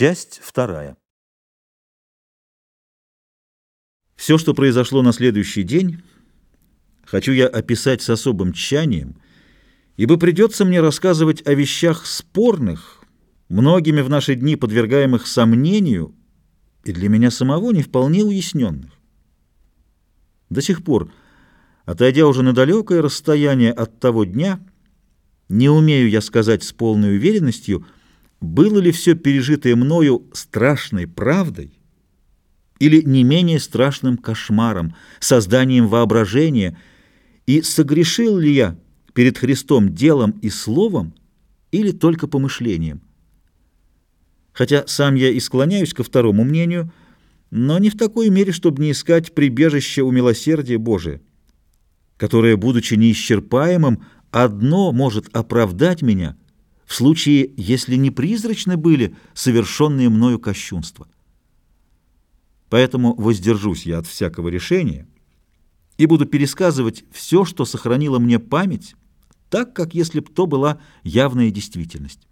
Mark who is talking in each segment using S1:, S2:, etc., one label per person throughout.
S1: Часть вторая. Все, что произошло на следующий день, хочу я описать с особым тщанием, ибо придется мне рассказывать о вещах спорных, многими в наши дни подвергаемых сомнению и для меня самого не вполне уясненных. До сих пор, отойдя уже на далекое расстояние от того дня, не умею я сказать с полной уверенностью, было ли все пережитое мною страшной правдой или не менее страшным кошмаром, созданием воображения, и согрешил ли я перед Христом делом и словом или только помышлением. Хотя сам я и склоняюсь ко второму мнению, но не в такой мере, чтобы не искать прибежище у милосердия Божия, которое, будучи неисчерпаемым, одно может оправдать меня в случае, если не призрачны были совершенные мною кощунства. Поэтому воздержусь я от всякого решения и буду пересказывать все, что сохранила мне память, так, как если б то была явная действительность.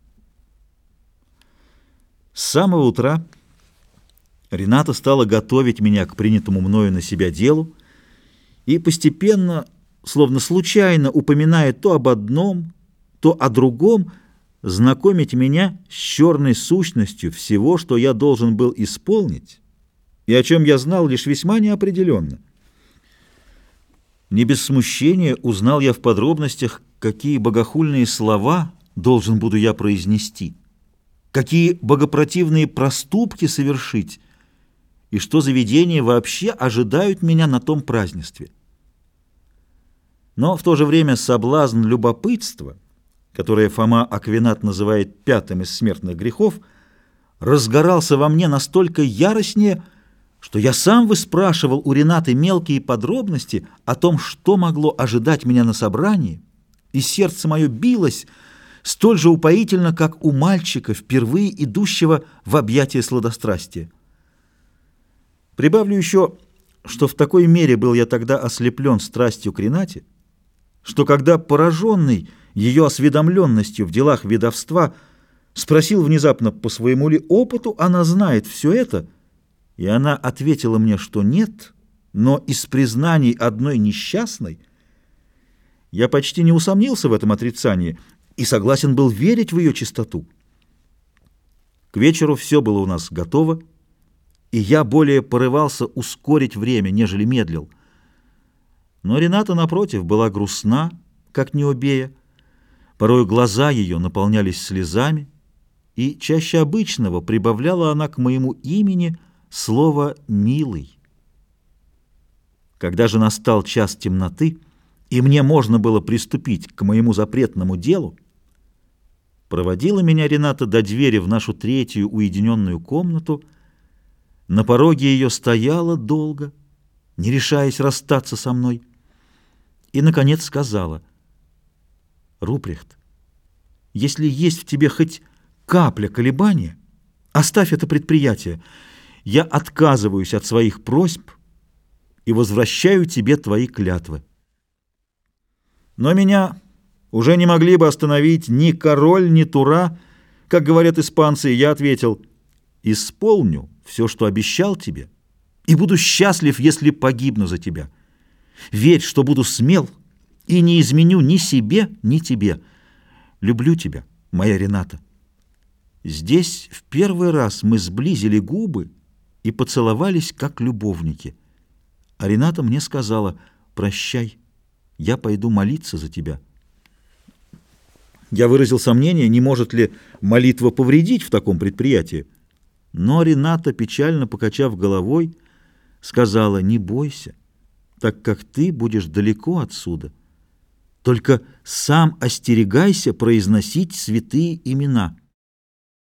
S1: С самого утра Рената стала готовить меня к принятому мною на себя делу и постепенно словно случайно упоминает то об одном, то о другом, знакомить меня с черной сущностью всего, что я должен был исполнить, и о чем я знал лишь весьма неопределенно. Не без смущения узнал я в подробностях, какие богохульные слова должен буду я произнести, какие богопротивные проступки совершить, и что заведения вообще ожидают меня на том празднестве. Но в то же время соблазн любопытства, которое Фома Аквинат называет пятым из смертных грехов, разгорался во мне настолько яростнее, что я сам выспрашивал у Ренаты мелкие подробности о том, что могло ожидать меня на собрании, и сердце мое билось столь же упоительно, как у мальчика, впервые идущего в объятия сладострастия. Прибавлю еще, что в такой мере был я тогда ослеплен страстью к Ренате, что когда пораженный ее осведомленностью в делах ведовства спросил внезапно, по своему ли опыту она знает все это, и она ответила мне, что нет, но из признаний одной несчастной, я почти не усомнился в этом отрицании и согласен был верить в ее чистоту. К вечеру все было у нас готово, и я более порывался ускорить время, нежели медлил. Но Рената, напротив, была грустна, как Необея. Порой глаза ее наполнялись слезами, и чаще обычного прибавляла она к моему имени слово «милый». Когда же настал час темноты, и мне можно было приступить к моему запретному делу, проводила меня Рената до двери в нашу третью уединенную комнату. На пороге ее стояла долго, не решаясь расстаться со мной и, наконец, сказала, «Руприхт, если есть в тебе хоть капля колебания, оставь это предприятие. Я отказываюсь от своих просьб и возвращаю тебе твои клятвы». Но меня уже не могли бы остановить ни король, ни тура, как говорят испанцы, я ответил, «Исполню все, что обещал тебе, и буду счастлив, если погибну за тебя». Верь, что буду смел и не изменю ни себе, ни тебе. Люблю тебя, моя Рената. Здесь в первый раз мы сблизили губы и поцеловались, как любовники. А Рената мне сказала, «Прощай, я пойду молиться за тебя». Я выразил сомнение, не может ли молитва повредить в таком предприятии. Но Рената, печально покачав головой, сказала, «Не бойся» так как ты будешь далеко отсюда. Только сам остерегайся произносить святые имена».